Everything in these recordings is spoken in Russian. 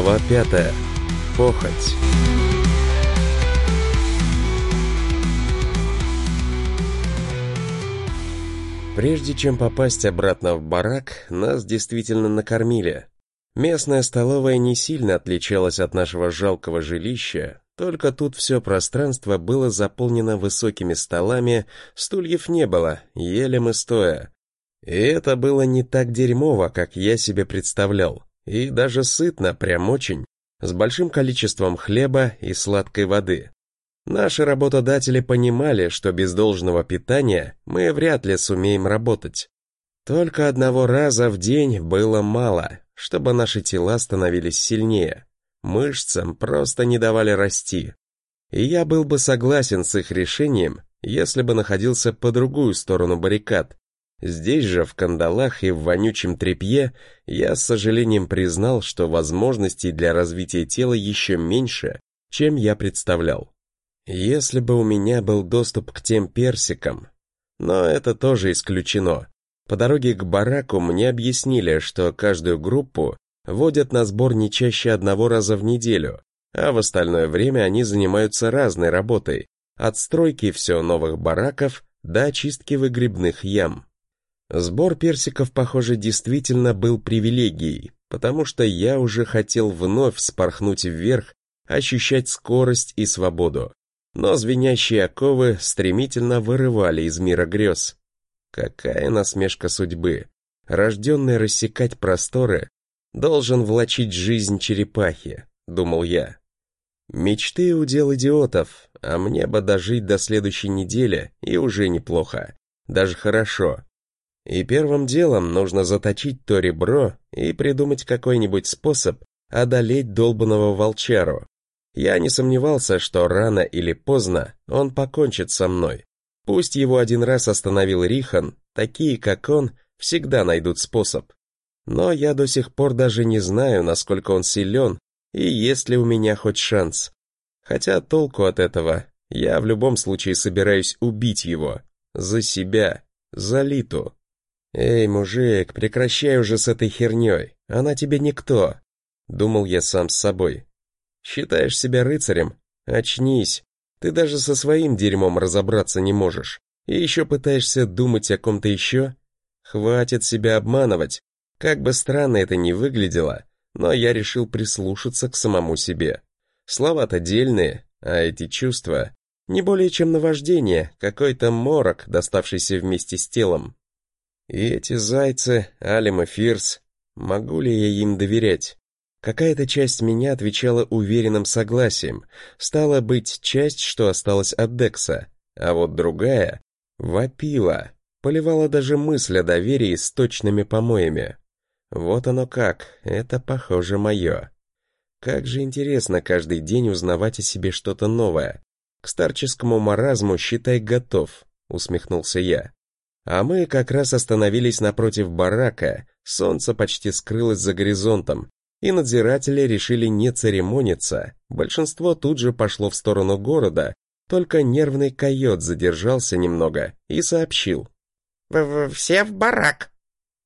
Глава пятая. Похоть. Прежде чем попасть обратно в барак, нас действительно накормили. Местная столовая не сильно отличалась от нашего жалкого жилища, только тут все пространство было заполнено высокими столами, стульев не было, ели мы стоя. И это было не так дерьмово, как я себе представлял, и даже сытно, прям очень, с большим количеством хлеба и сладкой воды. Наши работодатели понимали, что без должного питания мы вряд ли сумеем работать. Только одного раза в день было мало, чтобы наши тела становились сильнее. Мышцам просто не давали расти. И я был бы согласен с их решением, если бы находился по другую сторону баррикад. Здесь же, в кандалах и в вонючем тряпье, я с сожалением признал, что возможностей для развития тела еще меньше, чем я представлял. Если бы у меня был доступ к тем персикам, но это тоже исключено. По дороге к бараку мне объяснили, что каждую группу водят на сбор не чаще одного раза в неделю, а в остальное время они занимаются разной работой, от стройки все новых бараков до очистки выгребных ям. Сбор персиков, похоже, действительно был привилегией, потому что я уже хотел вновь спорхнуть вверх, ощущать скорость и свободу. Но звенящие оковы стремительно вырывали из мира грез. Какая насмешка судьбы! Рожденный рассекать просторы, должен влачить жизнь черепахи, думал я. Мечты удел идиотов, а мне бы дожить до следующей недели, и уже неплохо, даже хорошо. И первым делом нужно заточить то ребро и придумать какой-нибудь способ одолеть долбанного волчару. Я не сомневался, что рано или поздно он покончит со мной. Пусть его один раз остановил Рихан, такие, как он, всегда найдут способ. Но я до сих пор даже не знаю, насколько он силен и есть ли у меня хоть шанс. Хотя толку от этого, я в любом случае собираюсь убить его. За себя, за Литу. «Эй, мужик, прекращай уже с этой херней, она тебе никто», — думал я сам с собой. «Считаешь себя рыцарем? Очнись, ты даже со своим дерьмом разобраться не можешь, и еще пытаешься думать о ком-то еще? Хватит себя обманывать, как бы странно это ни выглядело, но я решил прислушаться к самому себе. Слова-то дельные, а эти чувства не более чем наваждение, какой-то морок, доставшийся вместе с телом. И эти зайцы, Алим и Фирс, могу ли я им доверять? Какая-то часть меня отвечала уверенным согласием, стала быть часть, что осталась от Декса, а вот другая вопила, поливала даже мысль о доверии с точными помоями. Вот оно как, это похоже мое. Как же интересно каждый день узнавать о себе что-то новое. К старческому маразму, считай, готов, усмехнулся я. А мы как раз остановились напротив барака, солнце почти скрылось за горизонтом, и надзиратели решили не церемониться. Большинство тут же пошло в сторону города, только нервный койот задержался немного и сообщил. «В -в «Все в барак!»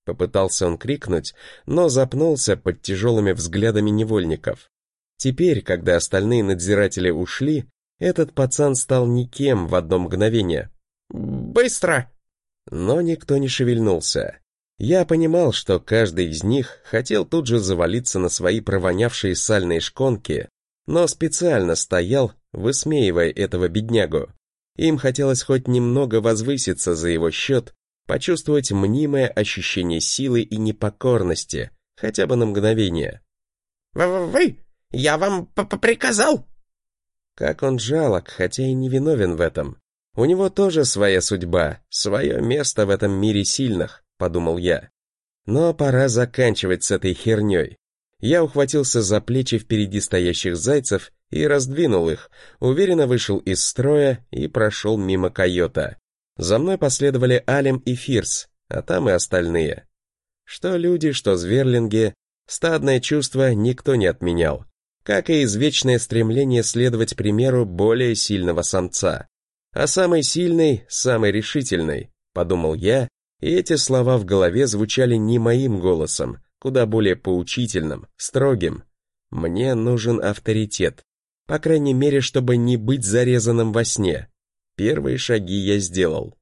Попытался он крикнуть, но запнулся под тяжелыми взглядами невольников. Теперь, когда остальные надзиратели ушли, этот пацан стал никем в одно мгновение. «Быстро!» Но никто не шевельнулся. Я понимал, что каждый из них хотел тут же завалиться на свои провонявшие сальные шконки, но специально стоял, высмеивая этого беднягу. Им хотелось хоть немного возвыситься за его счет, почувствовать мнимое ощущение силы и непокорности, хотя бы на мгновение. «Вы? Я вам п -п приказал?» Как он жалок, хотя и не виновен в этом. У него тоже своя судьба, свое место в этом мире сильных, подумал я. Но пора заканчивать с этой херней. Я ухватился за плечи впереди стоящих зайцев и раздвинул их, уверенно вышел из строя и прошел мимо койота. За мной последовали Алем и Фирс, а там и остальные. Что люди, что зверлинги, стадное чувство никто не отменял, как и извечное стремление следовать примеру более сильного самца. А самый сильный, самый решительный, подумал я, и эти слова в голове звучали не моим голосом, куда более поучительным, строгим. Мне нужен авторитет. По крайней мере, чтобы не быть зарезанным во сне. Первые шаги я сделал.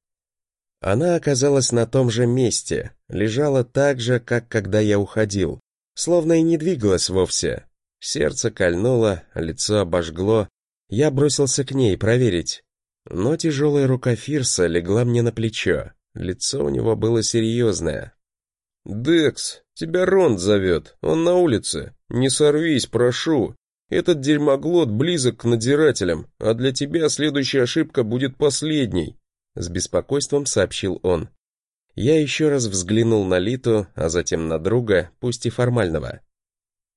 Она оказалась на том же месте, лежала так же, как когда я уходил, словно и не двигалась вовсе. Сердце кольнуло, лицо обожгло. Я бросился к ней проверить. Но тяжелая рука Фирса легла мне на плечо. Лицо у него было серьезное. «Декс, тебя Ронд зовет, он на улице. Не сорвись, прошу. Этот дерьмоглот близок к надзирателям, а для тебя следующая ошибка будет последней», — с беспокойством сообщил он. Я еще раз взглянул на Литу, а затем на друга, пусть и формального.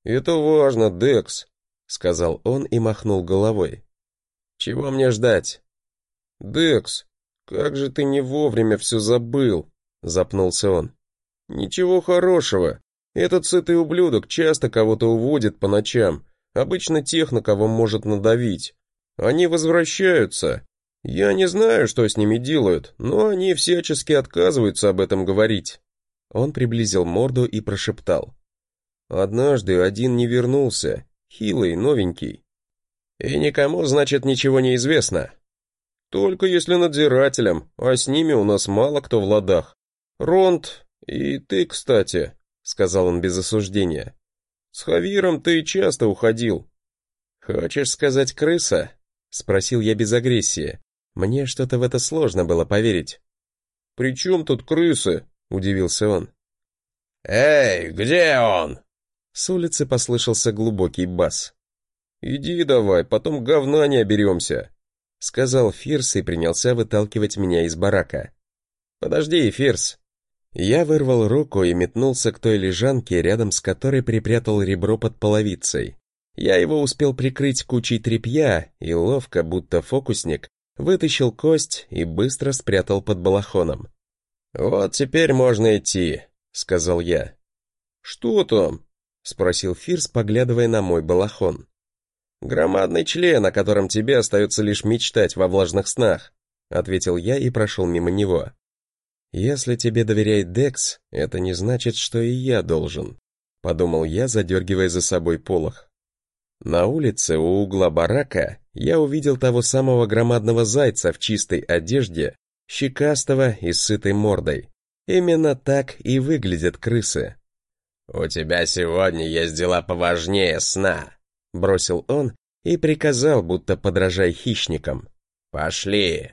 «Это важно, Декс», — сказал он и махнул головой. «Чего мне ждать?» «Декс, как же ты не вовремя все забыл», — запнулся он. «Ничего хорошего. Этот сытый ублюдок часто кого-то уводит по ночам, обычно тех, на кого может надавить. Они возвращаются. Я не знаю, что с ними делают, но они всячески отказываются об этом говорить». Он приблизил морду и прошептал. «Однажды один не вернулся, хилый, новенький. И никому, значит, ничего не известно. Только если надзирателям, а с ними у нас мало кто в ладах. Ронд, и ты, кстати, сказал он без осуждения. С Хавиром ты часто уходил. Хочешь сказать крыса? Спросил я без агрессии. Мне что-то в это сложно было поверить. «При чем тут крысы?» — удивился он. «Эй, где он?» С улицы послышался глубокий бас. «Иди давай, потом говна не оберемся», — сказал Фирс и принялся выталкивать меня из барака. «Подожди, Фирс». Я вырвал руку и метнулся к той лежанке, рядом с которой припрятал ребро под половицей. Я его успел прикрыть кучей тряпья и ловко, будто фокусник, вытащил кость и быстро спрятал под балахоном. «Вот теперь можно идти», — сказал я. «Что там?» — спросил Фирс, поглядывая на мой балахон. «Громадный член, о котором тебе остается лишь мечтать во влажных снах», ответил я и прошел мимо него. «Если тебе доверяет Декс, это не значит, что и я должен», подумал я, задергивая за собой полох. На улице у угла барака я увидел того самого громадного зайца в чистой одежде, щекастого и сытой мордой. Именно так и выглядят крысы. «У тебя сегодня есть дела поважнее сна», бросил он и приказал, будто подражай хищникам. «Пошли!»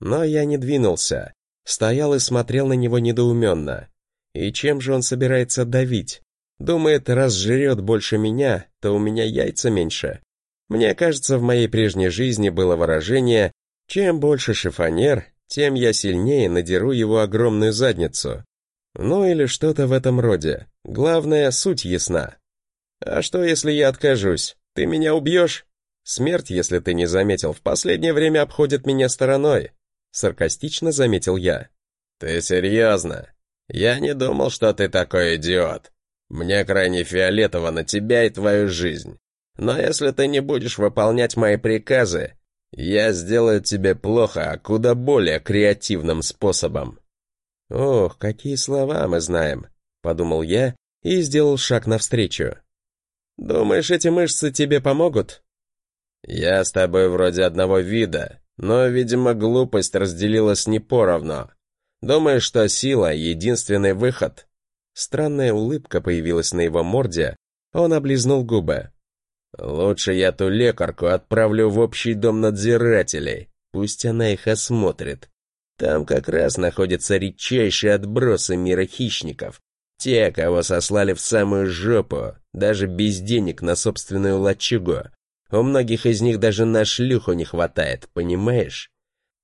Но я не двинулся, стоял и смотрел на него недоуменно. И чем же он собирается давить? Думает, раз жрет больше меня, то у меня яйца меньше. Мне кажется, в моей прежней жизни было выражение «чем больше шифонер, тем я сильнее надеру его огромную задницу». Ну или что-то в этом роде. Главное, суть ясна. «А что, если я откажусь? Ты меня убьешь?» «Смерть, если ты не заметил, в последнее время обходит меня стороной», — саркастично заметил я. «Ты серьезно? Я не думал, что ты такой идиот. Мне крайне фиолетово на тебя и твою жизнь. Но если ты не будешь выполнять мои приказы, я сделаю тебе плохо, а куда более креативным способом». «Ох, какие слова мы знаем», — подумал я и сделал шаг навстречу. Думаешь, эти мышцы тебе помогут? Я с тобой вроде одного вида, но, видимо, глупость разделилась не поровну. Думаешь, что сила — единственный выход? Странная улыбка появилась на его морде, он облизнул губы. Лучше я ту лекарку отправлю в общий дом надзирателей, пусть она их осмотрит. Там как раз находятся редчайшие отбросы мира хищников, те, кого сослали в самую жопу, даже без денег на собственную лачугу. У многих из них даже на шлюху не хватает, понимаешь?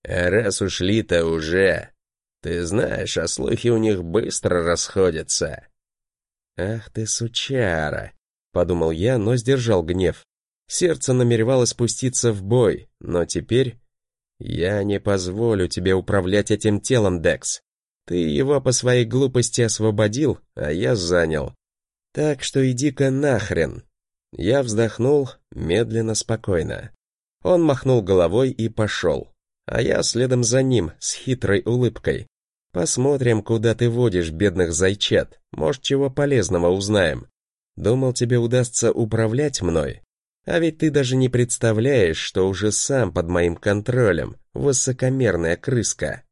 А раз ушли-то уже... Ты знаешь, а слухи у них быстро расходятся. «Ах ты, сучара!» — подумал я, но сдержал гнев. Сердце намеревалось спуститься в бой, но теперь... «Я не позволю тебе управлять этим телом, Декс. Ты его по своей глупости освободил, а я занял. Так что иди-ка нахрен. Я вздохнул, медленно, спокойно. Он махнул головой и пошел. А я следом за ним, с хитрой улыбкой. Посмотрим, куда ты водишь бедных зайчат. Может, чего полезного узнаем. Думал, тебе удастся управлять мной. А ведь ты даже не представляешь, что уже сам под моим контролем, высокомерная крыска.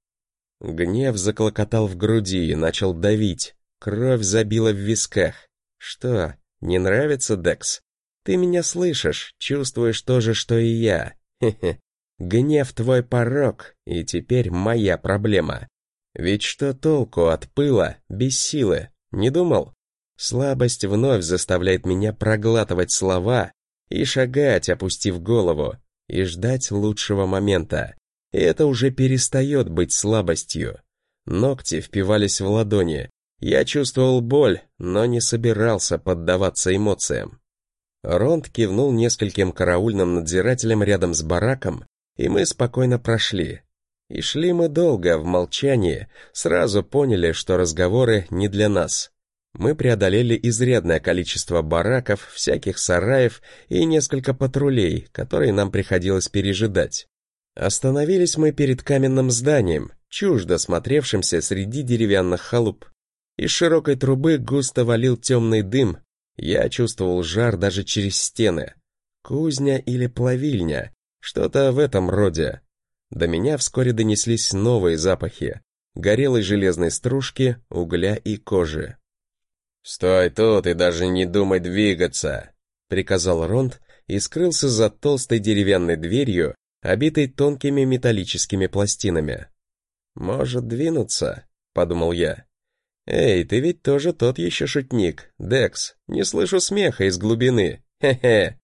Гнев заклокотал в груди и начал давить. Кровь забила в висках. Что, не нравится, Декс? Ты меня слышишь, чувствуешь то же, что и я. Хе-хе. Гнев твой порог, и теперь моя проблема. Ведь что толку от пыла без силы? Не думал? Слабость вновь заставляет меня проглатывать слова и шагать, опустив голову, и ждать лучшего момента. И это уже перестает быть слабостью. Ногти впивались в ладони. Я чувствовал боль, но не собирался поддаваться эмоциям. Ронд кивнул нескольким караульным надзирателям рядом с бараком, и мы спокойно прошли. И шли мы долго, в молчании, сразу поняли, что разговоры не для нас. Мы преодолели изрядное количество бараков, всяких сараев и несколько патрулей, которые нам приходилось пережидать. Остановились мы перед каменным зданием, чуждо смотревшимся среди деревянных халуп. Из широкой трубы густо валил темный дым, я чувствовал жар даже через стены. Кузня или плавильня, что-то в этом роде. До меня вскоре донеслись новые запахи. Горелой железной стружки, угля и кожи. «Стой тут и даже не думай двигаться!» — приказал Ронд и скрылся за толстой деревянной дверью, обитой тонкими металлическими пластинами. «Может двинуться?» — подумал я. «Эй, ты ведь тоже тот еще шутник, Декс, не слышу смеха из глубины, хе-хе!»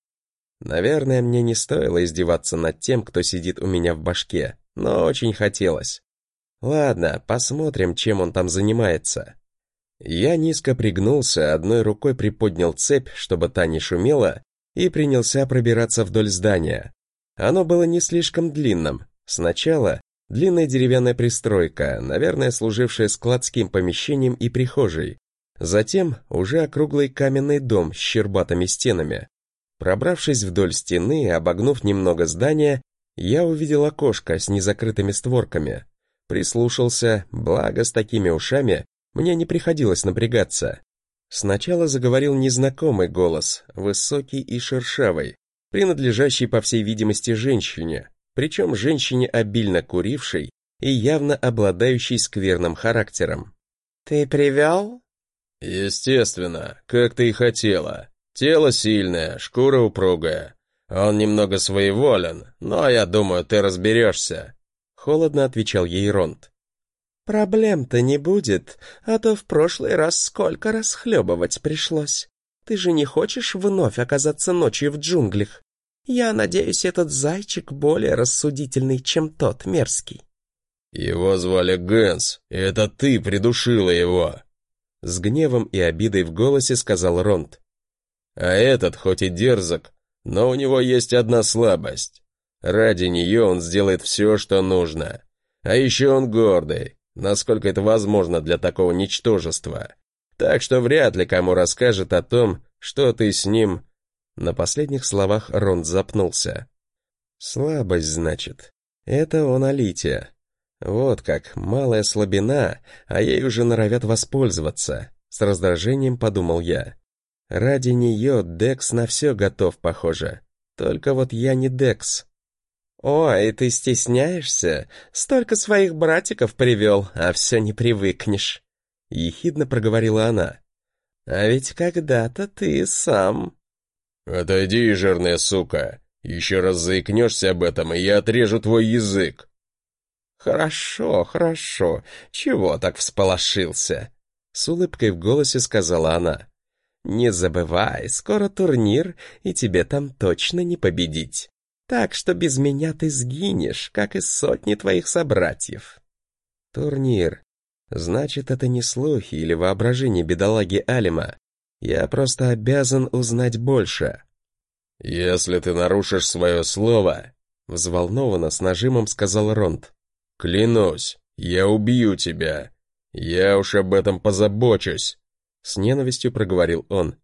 Наверное, мне не стоило издеваться над тем, кто сидит у меня в башке, но очень хотелось. Ладно, посмотрим, чем он там занимается. Я низко пригнулся, одной рукой приподнял цепь, чтобы та не шумела, и принялся пробираться вдоль здания. Оно было не слишком длинным. Сначала длинная деревянная пристройка, наверное, служившая складским помещением и прихожей. Затем уже округлый каменный дом с щербатыми стенами. Пробравшись вдоль стены и обогнув немного здания, я увидел окошко с незакрытыми створками. Прислушался, благо с такими ушами мне не приходилось напрягаться. Сначала заговорил незнакомый голос, высокий и шершавый, принадлежащий, по всей видимости, женщине, причем женщине, обильно курившей и явно обладающей скверным характером. «Ты привел?» «Естественно, как ты и хотела», Тело сильное, шкура упругая. Он немного своеволен, но я думаю, ты разберешься. Холодно отвечал ей Ронд. Проблем-то не будет, а то в прошлый раз сколько расхлебывать пришлось. Ты же не хочешь вновь оказаться ночью в джунглях? Я надеюсь, этот зайчик более рассудительный, чем тот мерзкий. Его звали Гэнс, и это ты придушила его. С гневом и обидой в голосе сказал Ронд. А этот хоть и дерзок, но у него есть одна слабость. Ради нее он сделает все, что нужно. А еще он гордый, насколько это возможно для такого ничтожества. Так что вряд ли кому расскажет о том, что ты с ним... На последних словах Ронд запнулся. Слабость, значит. Это он Алития. Вот как, малая слабина, а ей уже норовят воспользоваться. С раздражением подумал я. Ради нее Декс на все готов, похоже. Только вот я не Декс. «Ой, ты стесняешься? Столько своих братиков привел, а все не привыкнешь», — ехидно проговорила она. «А ведь когда-то ты сам...» «Отойди, жирная сука. Еще раз заикнешься об этом, и я отрежу твой язык». «Хорошо, хорошо. Чего так всполошился?» С улыбкой в голосе сказала она. Не забывай, скоро турнир, и тебе там точно не победить. Так что без меня ты сгинешь, как и сотни твоих собратьев. Турнир. Значит, это не слухи или воображение бедолаги Алима. Я просто обязан узнать больше. Если ты нарушишь свое слово, взволнованно с нажимом сказал Ронд. Клянусь, я убью тебя. Я уж об этом позабочусь. С ненавистью проговорил он.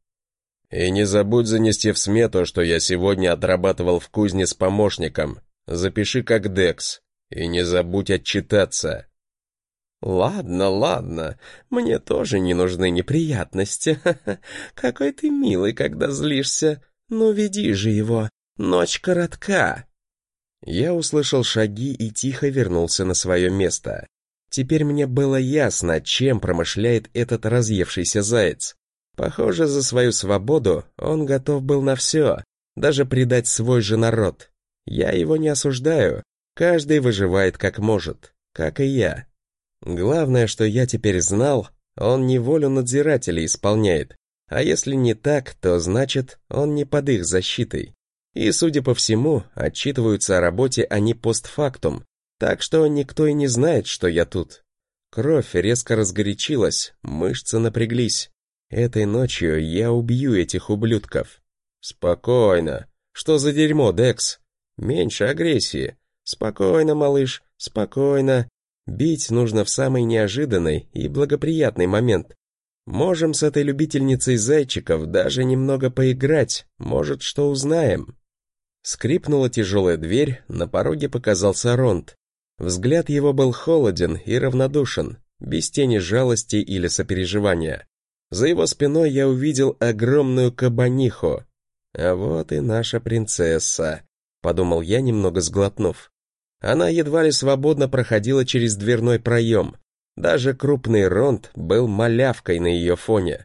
«И не забудь занести в смету, что я сегодня отрабатывал в кузне с помощником. Запиши как Декс. И не забудь отчитаться». «Ладно, ладно, мне тоже не нужны неприятности. Какой ты милый, когда злишься. Ну веди же его, ночь коротка». Я услышал шаги и тихо вернулся на свое место. Теперь мне было ясно, чем промышляет этот разъевшийся заяц. Похоже, за свою свободу он готов был на все, даже предать свой же народ. Я его не осуждаю, каждый выживает как может, как и я. Главное, что я теперь знал, он не волю надзирателей исполняет, а если не так, то значит, он не под их защитой. И, судя по всему, отчитываются о работе они постфактум, так что никто и не знает, что я тут. Кровь резко разгорячилась, мышцы напряглись. Этой ночью я убью этих ублюдков. Спокойно. Что за дерьмо, Декс? Меньше агрессии. Спокойно, малыш, спокойно. Бить нужно в самый неожиданный и благоприятный момент. Можем с этой любительницей зайчиков даже немного поиграть, может, что узнаем. Скрипнула тяжелая дверь, на пороге показался Ронд. Взгляд его был холоден и равнодушен, без тени жалости или сопереживания. За его спиной я увидел огромную кабаниху. А вот и наша принцесса, подумал я, немного сглотнув. Она едва ли свободно проходила через дверной проем. Даже крупный ронд был малявкой на ее фоне.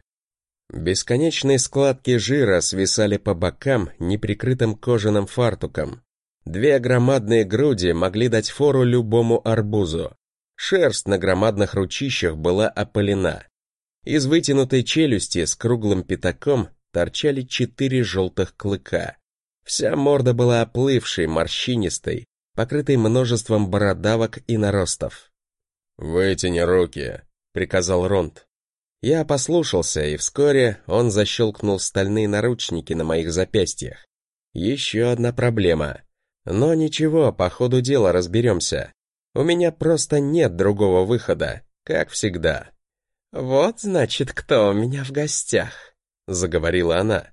Бесконечные складки жира свисали по бокам неприкрытым кожаным фартуком. Две громадные груди могли дать фору любому арбузу. Шерсть на громадных ручищах была опалена. Из вытянутой челюсти с круглым пятаком торчали четыре желтых клыка. Вся морда была оплывшей, морщинистой, покрытой множеством бородавок и наростов. «Вытяни руки», — приказал Ронд. Я послушался, и вскоре он защелкнул стальные наручники на моих запястьях. Еще одна проблема. Но ничего, по ходу дела разберемся. У меня просто нет другого выхода, как всегда. «Вот, значит, кто у меня в гостях», — заговорила она.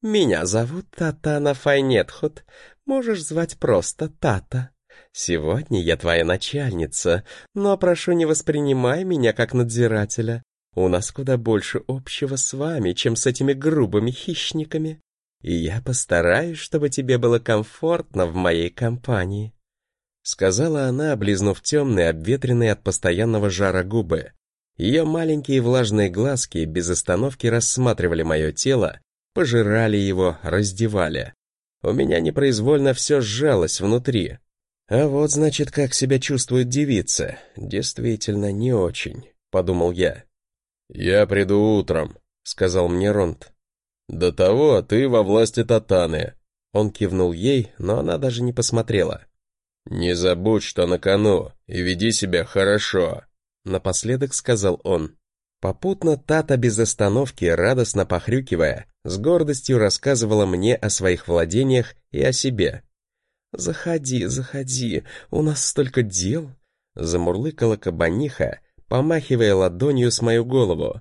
«Меня зовут Татана Файнетхут, можешь звать просто Тата. Сегодня я твоя начальница, но прошу не воспринимай меня как надзирателя. У нас куда больше общего с вами, чем с этими грубыми хищниками. И я постараюсь, чтобы тебе было комфортно в моей компании», — сказала она, облизнув темные, обветренные от постоянного жара губы. Ее маленькие влажные глазки без остановки рассматривали мое тело, пожирали его, раздевали. У меня непроизвольно все сжалось внутри. А вот, значит, как себя чувствует девица. Действительно, не очень, подумал я. «Я приду утром», — сказал мне Ронт. «До того ты во власти Татаны». Он кивнул ей, но она даже не посмотрела. «Не забудь, что на кону, и веди себя хорошо», Напоследок сказал он. Попутно Тата без остановки, радостно похрюкивая, с гордостью рассказывала мне о своих владениях и о себе. «Заходи, заходи, у нас столько дел!» Замурлыкала кабаниха, помахивая ладонью с мою голову.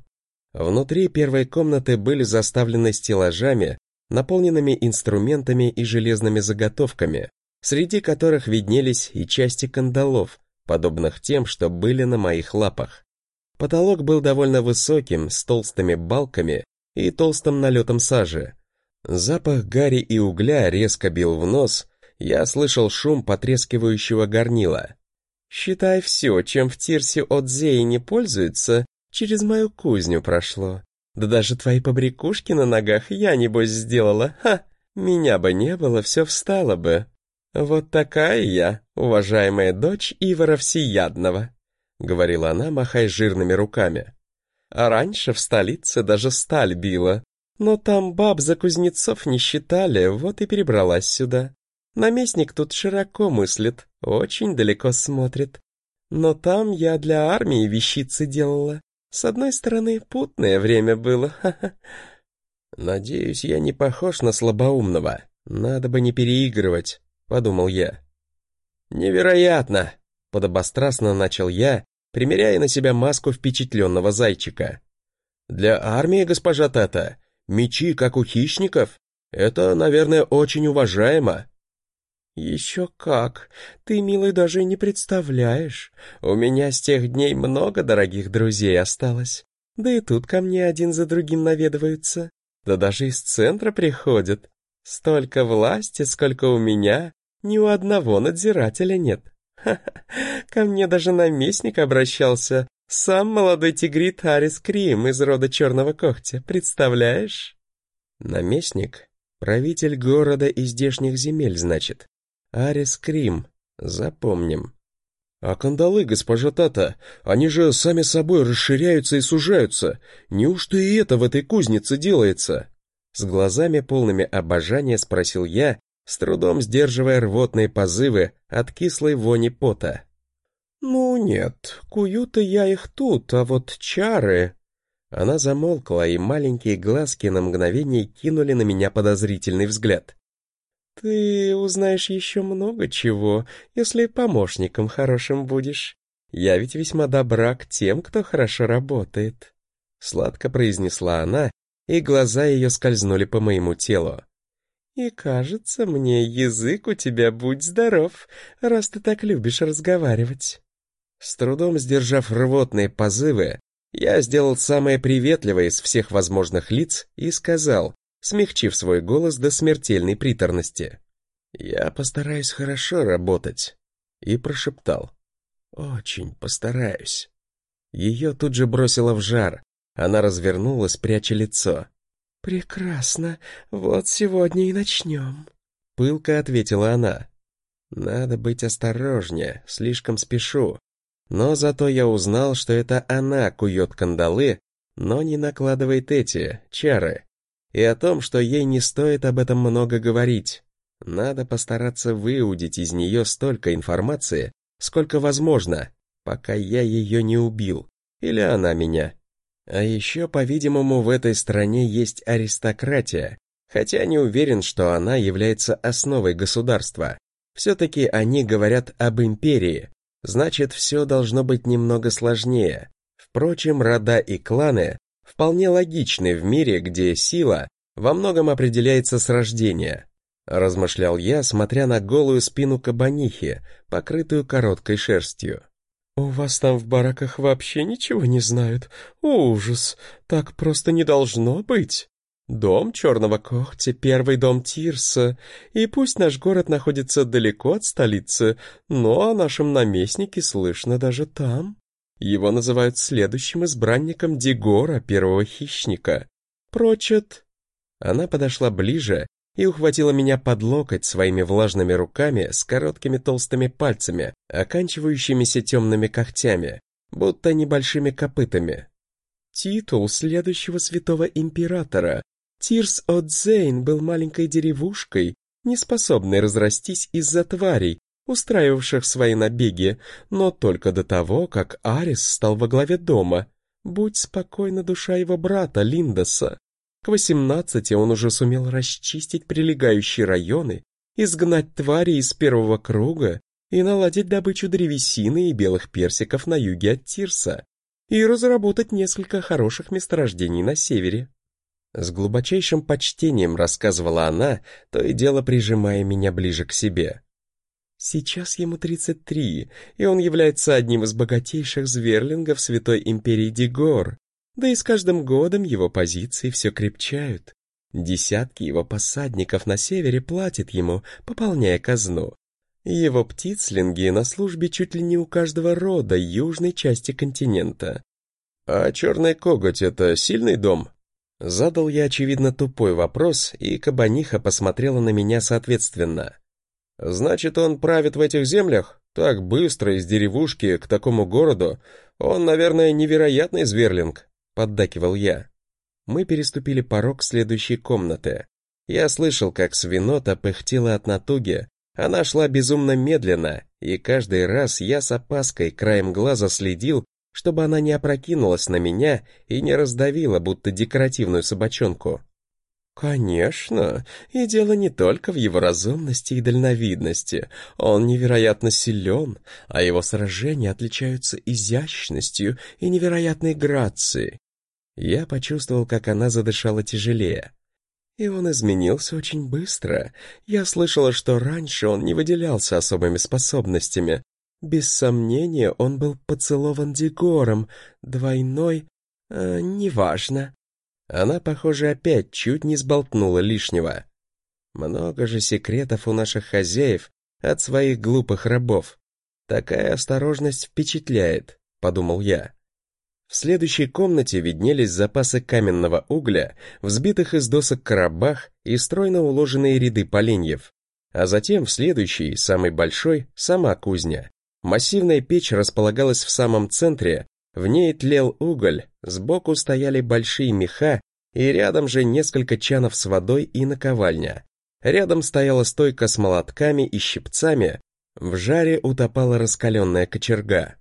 Внутри первой комнаты были заставлены стеллажами, наполненными инструментами и железными заготовками, среди которых виднелись и части кандалов, подобных тем, что были на моих лапах. Потолок был довольно высоким, с толстыми балками и толстым налетом сажи. Запах гари и угля резко бил в нос, я слышал шум потрескивающего горнила. «Считай все, чем в Тирсе от Зеи не пользуются, через мою кузню прошло. Да даже твои побрякушки на ногах я, небось, сделала, ха! Меня бы не было, все встало бы. «Вот такая я, уважаемая дочь Ивара Всеядного», — говорила она, махая жирными руками. «А раньше в столице даже сталь била, но там баб за кузнецов не считали, вот и перебралась сюда. Наместник тут широко мыслит, очень далеко смотрит. Но там я для армии вещицы делала. С одной стороны, путное время было, ха-ха». «Надеюсь, я не похож на слабоумного. Надо бы не переигрывать» подумал я. Невероятно, подобострастно начал я, примеряя на себя маску впечатленного зайчика. Для армии, госпожа Тата, мечи, как у хищников, это, наверное, очень уважаемо. «Еще как! Ты, милый, даже не представляешь. У меня с тех дней много дорогих друзей осталось. Да и тут ко мне один за другим наведываются. Да даже из центра приходят. Столько власти, сколько у меня, ни у одного надзирателя нет. Ко мне даже наместник обращался. Сам молодой тигрит Арис Крим из рода Черного Когтя, представляешь? Наместник? Правитель города и здешних земель, значит. Арис Крим. Запомним. А кандалы, госпожа Тата, они же сами собой расширяются и сужаются. Неужто и это в этой кузнице делается? С глазами полными обожания спросил я, с трудом сдерживая рвотные позывы от кислой вони пота. «Ну нет, кую-то я их тут, а вот чары...» Она замолкла, и маленькие глазки на мгновение кинули на меня подозрительный взгляд. «Ты узнаешь еще много чего, если помощником хорошим будешь. Я ведь весьма добра к тем, кто хорошо работает», — сладко произнесла она, и глаза ее скользнули по моему телу. «И кажется мне, язык у тебя будь здоров, раз ты так любишь разговаривать». С трудом сдержав рвотные позывы, я сделал самое приветливое из всех возможных лиц и сказал, смягчив свой голос до смертельной приторности. «Я постараюсь хорошо работать», и прошептал. «Очень постараюсь». Ее тут же бросило в жар. Она развернулась, пряча лицо. «Прекрасно. Вот сегодня и начнем», — пылко ответила она. «Надо быть осторожнее, слишком спешу. Но зато я узнал, что это она кует кандалы, но не накладывает эти, чары и о том, что ей не стоит об этом много говорить. Надо постараться выудить из нее столько информации, сколько возможно, пока я ее не убил, или она меня. А еще, по-видимому, в этой стране есть аристократия, хотя не уверен, что она является основой государства. Все-таки они говорят об империи, значит, все должно быть немного сложнее. Впрочем, рода и кланы вполне логичны в мире, где сила во многом определяется с рождения, размышлял я, смотря на голую спину кабанихи, покрытую короткой шерстью. «У вас там в бараках вообще ничего не знают? Ужас! Так просто не должно быть!» Дом Черного Когтя — первый дом Тирса, и пусть наш город находится далеко от столицы, но о нашем наместнике слышно даже там. Его называют следующим избранником Дигора, первого хищника. Прочет... Она подошла ближе и ухватила меня под локоть своими влажными руками с короткими толстыми пальцами, оканчивающимися темными когтями, будто небольшими копытами. Титул следующего святого императора. Тирс Одзейн был маленькой деревушкой, неспособной разрастись из-за тварей, устраивавших свои набеги, но только до того, как Арис стал во главе дома. Будь спокойна душа его брата Линдоса. К восемнадцати он уже сумел расчистить прилегающие районы, изгнать твари из первого круга и наладить добычу древесины и белых персиков на юге от Тирса, и разработать несколько хороших месторождений на севере. С глубочайшим почтением рассказывала она, то и дело прижимая меня ближе к себе. Сейчас ему 33, и он является одним из богатейших зверлингов Святой Империи Дигор. Да и с каждым годом его позиции все крепчают. Десятки его посадников на севере платят ему, пополняя казну. Его птицлинги на службе чуть ли не у каждого рода южной части континента. «А черный коготь — это сильный дом?» Задал я, очевидно, тупой вопрос, и кабаниха посмотрела на меня соответственно. Значит, он правит в этих землях? Так быстро из деревушки к такому городу? Он, наверное, невероятный зверлинг, поддакивал я. Мы переступили порог следующей комнаты. Я слышал, как свинота пыхтела от натуги. Она шла безумно медленно, и каждый раз я с опаской краем глаза следил, чтобы она не опрокинулась на меня и не раздавила, будто декоративную собачонку. Конечно, и дело не только в его разумности и дальновидности. Он невероятно силен, а его сражения отличаются изящностью и невероятной грацией. Я почувствовал, как она задышала тяжелее. И он изменился очень быстро. Я слышала, что раньше он не выделялся особыми способностями. Без сомнения, он был поцелован Дегором, двойной... Э, неважно. Она, похоже, опять чуть не сболтнула лишнего. Много же секретов у наших хозяев от своих глупых рабов. Такая осторожность впечатляет, подумал я. В следующей комнате виднелись запасы каменного угля, взбитых из досок коробах и стройно уложенные ряды поленьев. А затем в следующей, самой большой, сама кузня. Массивная печь располагалась в самом центре, в ней тлел уголь, сбоку стояли большие меха и рядом же несколько чанов с водой и наковальня. Рядом стояла стойка с молотками и щипцами, в жаре утопала раскаленная кочерга.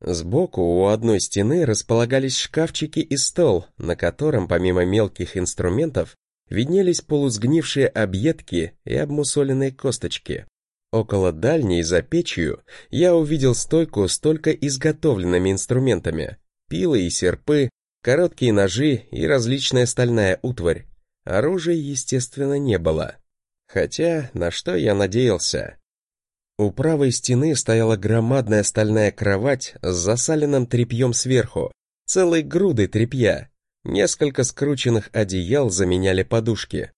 Сбоку у одной стены располагались шкафчики и стол, на котором, помимо мелких инструментов, виднелись полусгнившие объедки и обмусоленные косточки. Около дальней, за печью, я увидел стойку с только изготовленными инструментами, пилы и серпы, короткие ножи и различная стальная утварь. Оружия, естественно, не было. Хотя, на что я надеялся? У правой стены стояла громадная стальная кровать с засаленным тряпьем сверху, целой грудой тряпья. Несколько скрученных одеял заменяли подушки.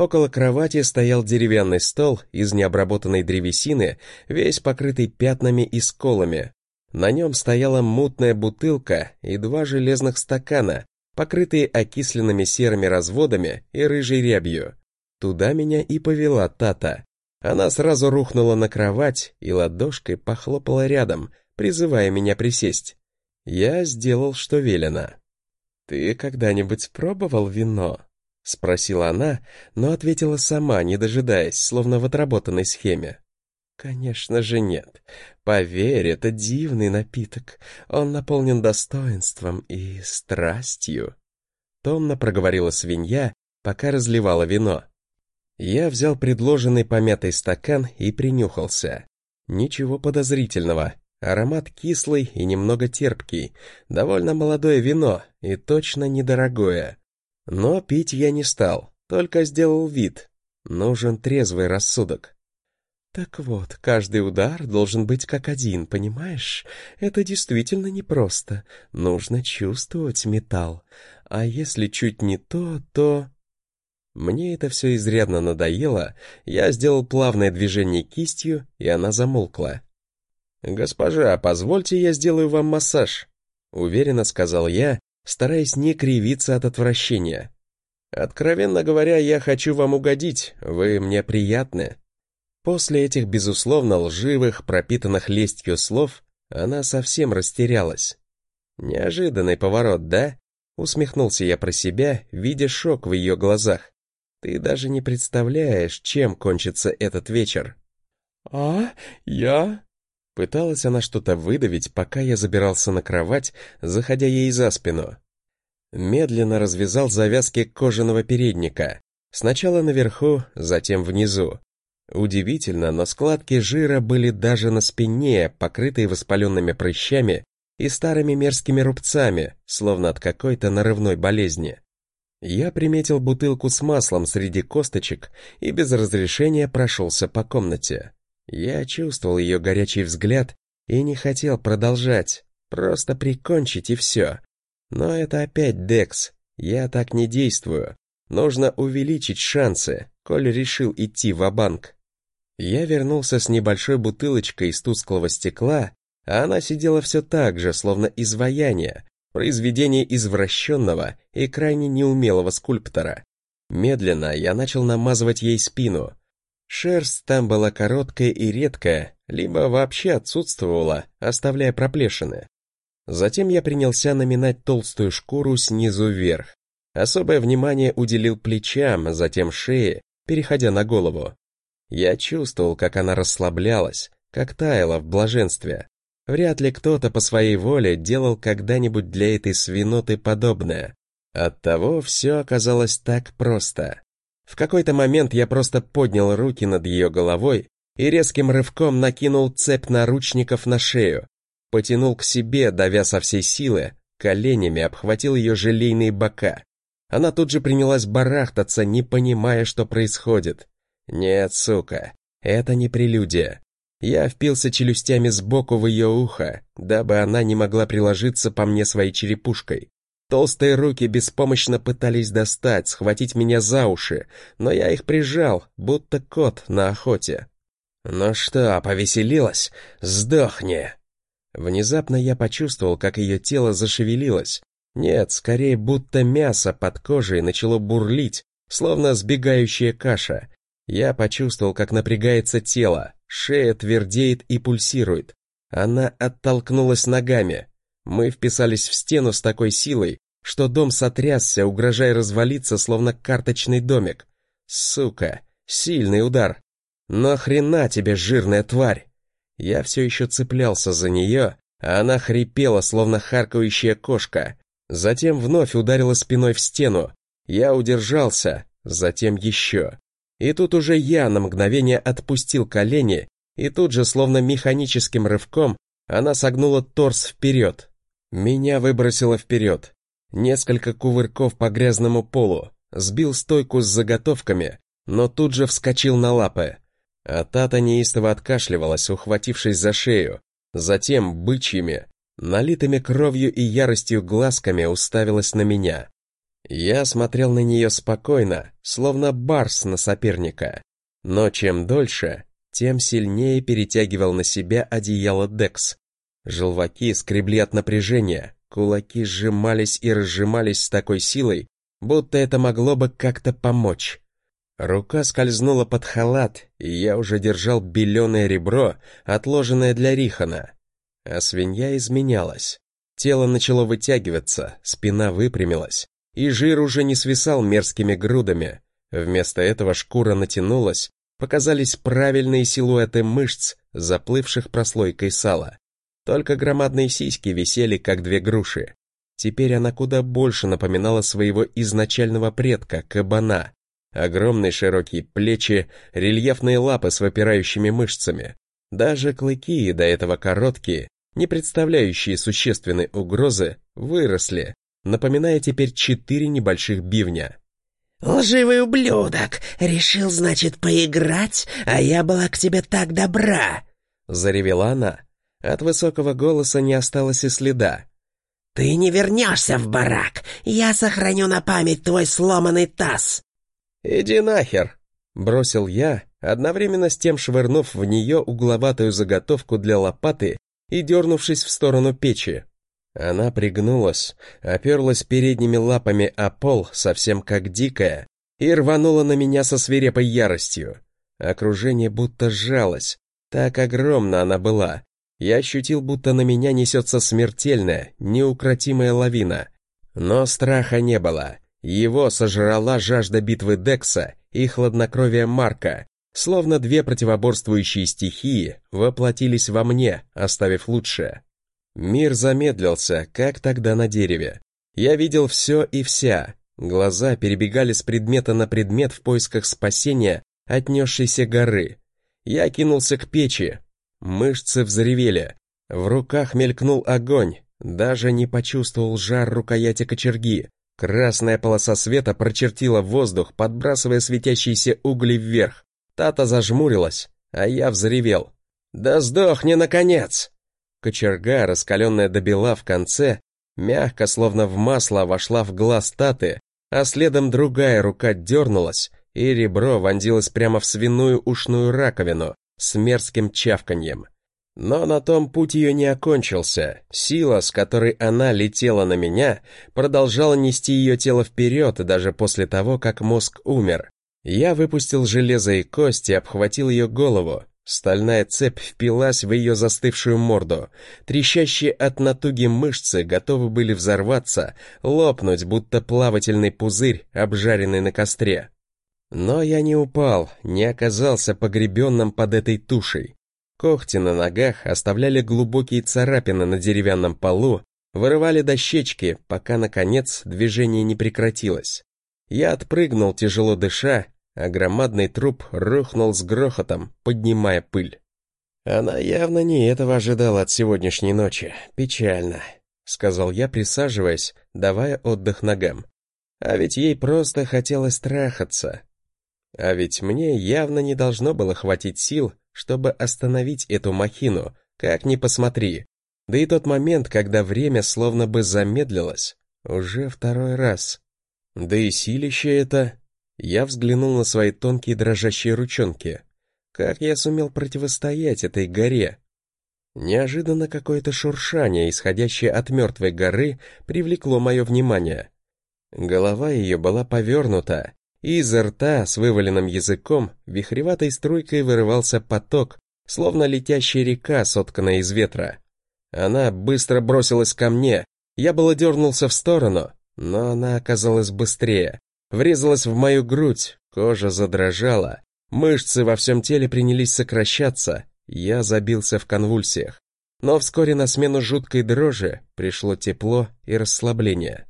Около кровати стоял деревянный стол из необработанной древесины, весь покрытый пятнами и сколами. На нем стояла мутная бутылка и два железных стакана, покрытые окисленными серыми разводами и рыжей рябью. Туда меня и повела Тата. Она сразу рухнула на кровать и ладошкой похлопала рядом, призывая меня присесть. Я сделал, что велено. «Ты когда-нибудь пробовал вино?» — спросила она, но ответила сама, не дожидаясь, словно в отработанной схеме. «Конечно же нет. Поверь, это дивный напиток. Он наполнен достоинством и страстью». Томно проговорила свинья, пока разливала вино. Я взял предложенный помятый стакан и принюхался. Ничего подозрительного. Аромат кислый и немного терпкий. Довольно молодое вино и точно недорогое. Но пить я не стал, только сделал вид. Нужен трезвый рассудок. Так вот, каждый удар должен быть как один, понимаешь? Это действительно непросто. Нужно чувствовать металл. А если чуть не то, то... Мне это все изрядно надоело, я сделал плавное движение кистью, и она замолкла. «Госпожа, позвольте я сделаю вам массаж», — уверенно сказал я, стараясь не кривиться от отвращения. «Откровенно говоря, я хочу вам угодить, вы мне приятны». После этих, безусловно, лживых, пропитанных лестью слов, она совсем растерялась. Неожиданный поворот, да? Усмехнулся я про себя, видя шок в ее глазах. Ты даже не представляешь, чем кончится этот вечер. А, я? Пыталась она что-то выдавить, пока я забирался на кровать, заходя ей за спину. Медленно развязал завязки кожаного передника. Сначала наверху, затем внизу. Удивительно, но складки жира были даже на спине, покрытые воспаленными прыщами и старыми мерзкими рубцами, словно от какой-то нарывной болезни. Я приметил бутылку с маслом среди косточек и без разрешения прошелся по комнате. Я чувствовал ее горячий взгляд и не хотел продолжать, просто прикончить и все. Но это опять Декс, я так не действую. Нужно увеличить шансы, коль решил идти в банк Я вернулся с небольшой бутылочкой из тусклого стекла, а она сидела все так же, словно изваяние, Произведение извращенного и крайне неумелого скульптора. Медленно я начал намазывать ей спину. Шерсть там была короткая и редкая, либо вообще отсутствовала, оставляя проплешины. Затем я принялся наминать толстую шкуру снизу вверх. Особое внимание уделил плечам, затем шее, переходя на голову. Я чувствовал, как она расслаблялась, как таяла в блаженстве. Вряд ли кто-то по своей воле делал когда-нибудь для этой свиноты подобное. Оттого все оказалось так просто. В какой-то момент я просто поднял руки над ее головой и резким рывком накинул цепь наручников на шею, потянул к себе, давя со всей силы, коленями обхватил ее желейные бока. Она тут же принялась барахтаться, не понимая, что происходит. Нет, сука, это не прелюдия. Я впился челюстями сбоку в ее ухо, дабы она не могла приложиться по мне своей черепушкой. Толстые руки беспомощно пытались достать, схватить меня за уши, но я их прижал, будто кот на охоте. «Ну что, повеселилась? Сдохни!» Внезапно я почувствовал, как ее тело зашевелилось. Нет, скорее будто мясо под кожей начало бурлить, словно сбегающая каша. Я почувствовал, как напрягается тело, шея твердеет и пульсирует. Она оттолкнулась ногами. Мы вписались в стену с такой силой, что дом сотрясся, угрожая развалиться, словно карточный домик. Сука, сильный удар. Нахрена тебе, жирная тварь? Я все еще цеплялся за нее, а она хрипела, словно харкающая кошка. Затем вновь ударила спиной в стену. Я удержался, затем еще. И тут уже я на мгновение отпустил колени, и тут же, словно механическим рывком, она согнула торс вперед. Меня выбросило вперед. Несколько кувырков по грязному полу, сбил стойку с заготовками, но тут же вскочил на лапы. А Тата неистово откашливалась, ухватившись за шею. Затем, бычьими, налитыми кровью и яростью глазками уставилась на меня. Я смотрел на нее спокойно, словно барс на соперника. Но чем дольше, тем сильнее перетягивал на себя одеяло Декс. Желваки скребли от напряжения, кулаки сжимались и разжимались с такой силой, будто это могло бы как-то помочь. Рука скользнула под халат, и я уже держал беленое ребро, отложенное для Рихана. А свинья изменялась. Тело начало вытягиваться, спина выпрямилась и жир уже не свисал мерзкими грудами. Вместо этого шкура натянулась, показались правильные силуэты мышц, заплывших прослойкой сала. Только громадные сиськи висели, как две груши. Теперь она куда больше напоминала своего изначального предка, кабана. Огромные широкие плечи, рельефные лапы с выпирающими мышцами. Даже клыки, до этого короткие, не представляющие существенной угрозы, выросли, напоминая теперь четыре небольших бивня. «Лживый ублюдок! Решил, значит, поиграть, а я была к тебе так добра!» Заревела она. От высокого голоса не осталось и следа. «Ты не вернешься в барак! Я сохраню на память твой сломанный таз!» «Иди нахер!» — бросил я, одновременно с тем швырнув в нее угловатую заготовку для лопаты и дернувшись в сторону печи. Она пригнулась, оперлась передними лапами о пол, совсем как дикая, и рванула на меня со свирепой яростью. Окружение будто сжалось, так огромна она была. Я ощутил, будто на меня несется смертельная, неукротимая лавина. Но страха не было. Его сожрала жажда битвы Декса и хладнокровие Марка, словно две противоборствующие стихии воплотились во мне, оставив лучшее. Мир замедлился, как тогда на дереве. Я видел все и вся. Глаза перебегали с предмета на предмет в поисках спасения от несшейся горы. Я кинулся к печи. Мышцы взревели. В руках мелькнул огонь. Даже не почувствовал жар рукояти кочерги. Красная полоса света прочертила воздух, подбрасывая светящиеся угли вверх. Тата зажмурилась, а я взревел. «Да сдохни, наконец!» Кочерга, раскаленная до бела в конце, мягко, словно в масло, вошла в глаз Таты, а следом другая рука дернулась, и ребро вонзилось прямо в свиную ушную раковину с мерзким чавканьем. Но на том путь ее не окончился. Сила, с которой она летела на меня, продолжала нести ее тело вперед даже после того, как мозг умер. Я выпустил железо и кости, обхватил ее голову, Стальная цепь впилась в ее застывшую морду. Трещащие от натуги мышцы готовы были взорваться, лопнуть, будто плавательный пузырь, обжаренный на костре. Но я не упал, не оказался погребенным под этой тушей. Когти на ногах оставляли глубокие царапины на деревянном полу, вырывали дощечки, пока, наконец, движение не прекратилось. Я отпрыгнул, тяжело дыша, а громадный труп рухнул с грохотом, поднимая пыль. Она явно не этого ожидала от сегодняшней ночи. Печально, сказал я, присаживаясь, давая отдых ногам. А ведь ей просто хотелось трахаться. А ведь мне явно не должно было хватить сил, чтобы остановить эту махину, как ни посмотри. Да и тот момент, когда время словно бы замедлилось, уже второй раз. Да и силище это... Я взглянул на свои тонкие дрожащие ручонки. Как я сумел противостоять этой горе? Неожиданно какое-то шуршание, исходящее от мертвой горы, привлекло мое внимание. Голова ее была повернута, и изо рта с вываленным языком вихреватой струйкой вырывался поток, словно летящая река, сотканная из ветра. Она быстро бросилась ко мне, я было дернулся в сторону, но она оказалась быстрее, врезалась в мою грудь, кожа задрожала, мышцы во всем теле принялись сокращаться, я забился в конвульсиях. Но вскоре на смену жуткой дрожи пришло тепло и расслабление.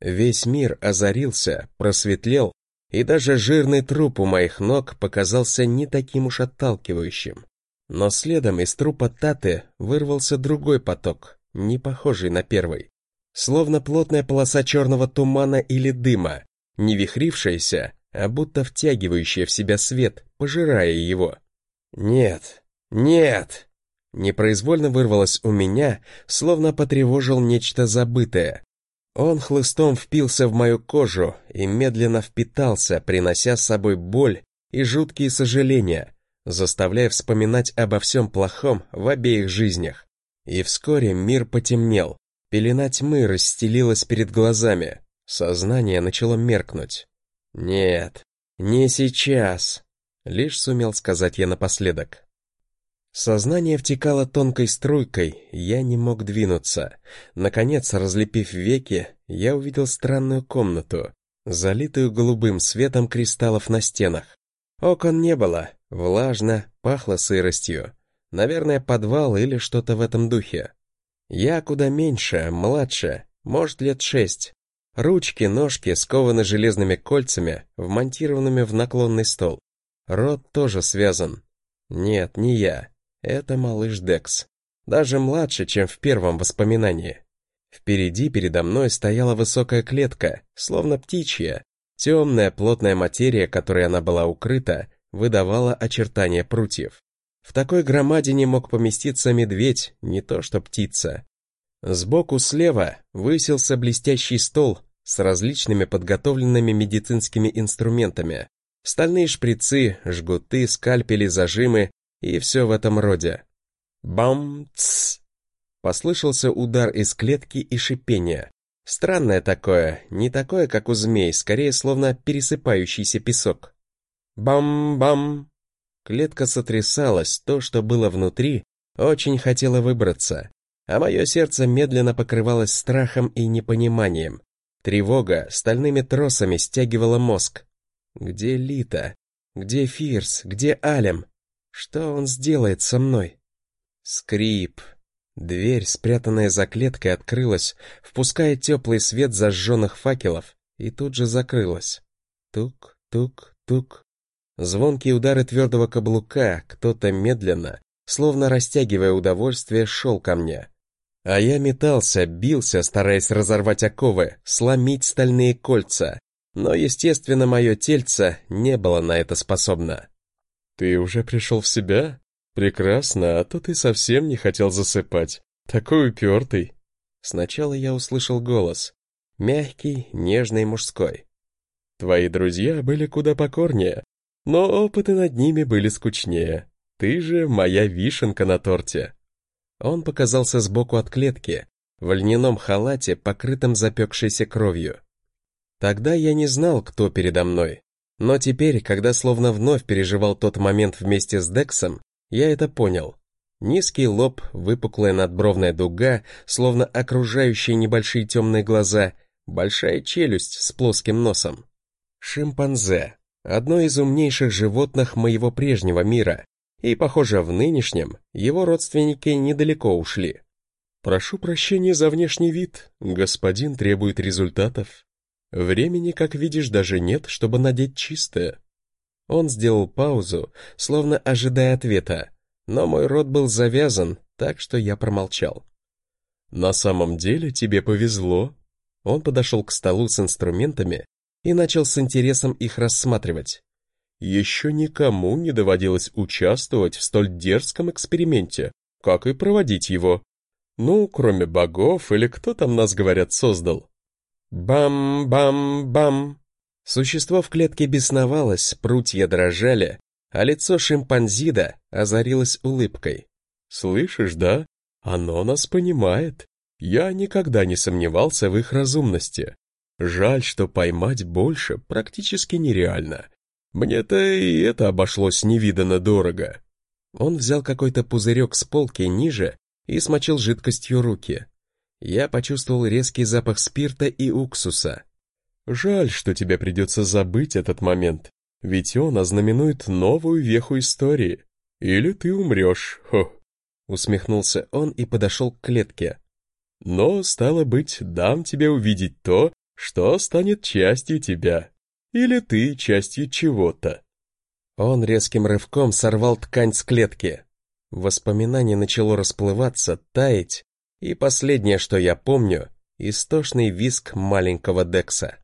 Весь мир озарился, просветлел, и даже жирный труп у моих ног показался не таким уж отталкивающим. Но следом из трупа Таты вырвался другой поток, не похожий на первый. Словно плотная полоса черного тумана или дыма, не вихрившаяся, а будто втягивающая в себя свет, пожирая его. «Нет, нет!» Непроизвольно вырвалось у меня, словно потревожил нечто забытое. Он хлыстом впился в мою кожу и медленно впитался, принося с собой боль и жуткие сожаления, заставляя вспоминать обо всем плохом в обеих жизнях. И вскоре мир потемнел, пелена тьмы расстелилась перед глазами, сознание начало меркнуть. «Нет, не сейчас», — лишь сумел сказать я напоследок. Сознание втекало тонкой струйкой, я не мог двинуться. Наконец, разлепив веки, я увидел странную комнату, залитую голубым светом кристаллов на стенах. Окон не было, влажно, пахло сыростью. Наверное, подвал или что-то в этом духе. Я куда меньше, младше, может, лет шесть. Ручки, ножки скованы железными кольцами, вмонтированными в наклонный стол. Рот тоже связан. Нет, не я. Это малыш Декс. Даже младше, чем в первом воспоминании. Впереди передо мной стояла высокая клетка, словно птичья. Темная плотная материя, которой она была укрыта, выдавала очертания прутьев. В такой громадине мог поместиться медведь, не то что птица. Сбоку слева высился блестящий стол с различными подготовленными медицинскими инструментами. Стальные шприцы, жгуты, скальпели, зажимы и все в этом роде. Бам-ц! Послышался удар из клетки и шипение. Странное такое, не такое, как у змей, скорее словно пересыпающийся песок. Бам-бам! Клетка сотрясалась, то, что было внутри, очень хотело выбраться, а мое сердце медленно покрывалось страхом и непониманием. Тревога стальными тросами стягивала мозг. Где Лита? Где Фирс? Где Алем? Что он сделает со мной? Скрип. Дверь, спрятанная за клеткой, открылась, впуская теплый свет зажженных факелов, и тут же закрылась. Тук-тук-тук. Звонкие удары твердого каблука, кто-то медленно, словно растягивая удовольствие, шел ко мне. А я метался, бился, стараясь разорвать оковы, сломить стальные кольца. Но, естественно, мое тельце не было на это способно. «Ты уже пришел в себя? Прекрасно, а то ты совсем не хотел засыпать. Такой упертый». Сначала я услышал голос. Мягкий, нежный, мужской. «Твои друзья были куда покорнее, но опыты над ними были скучнее. Ты же моя вишенка на торте». Он показался сбоку от клетки, в льняном халате, покрытом запекшейся кровью. Тогда я не знал, кто передо мной. Но теперь, когда словно вновь переживал тот момент вместе с Дексом, я это понял. Низкий лоб, выпуклая надбровная дуга, словно окружающие небольшие темные глаза, большая челюсть с плоским носом. Шимпанзе — одно из умнейших животных моего прежнего мира, и, похоже, в нынешнем его родственники недалеко ушли. «Прошу прощения за внешний вид, господин требует результатов», Времени, как видишь, даже нет, чтобы надеть чистое. Он сделал паузу, словно ожидая ответа, но мой рот был завязан, так что я промолчал. На самом деле тебе повезло. Он подошел к столу с инструментами и начал с интересом их рассматривать. Еще никому не доводилось участвовать в столь дерзком эксперименте, как и проводить его. Ну, кроме богов или кто там нас, говорят, создал. Бам-бам-бам. Существо в клетке бесновалось, прутья дрожали, а лицо шимпанзида озарилось улыбкой. «Слышишь, да? Оно нас понимает. Я никогда не сомневался в их разумности. Жаль, что поймать больше практически нереально. Мне-то и это обошлось невиданно дорого». Он взял какой-то пузырек с полки ниже и смочил жидкостью руки. Я почувствовал резкий запах спирта и уксуса. Жаль, что тебе придется забыть этот момент, ведь он ознаменует новую веху истории. Или ты умрешь, хо. Усмехнулся он и подошел к клетке. Но, стало быть, дам тебе увидеть то, что станет частью тебя. Или ты частью чего-то. Он резким рывком сорвал ткань с клетки. Воспоминание начало расплываться, таять, и последнее, что я помню, истошный виск маленького Декса.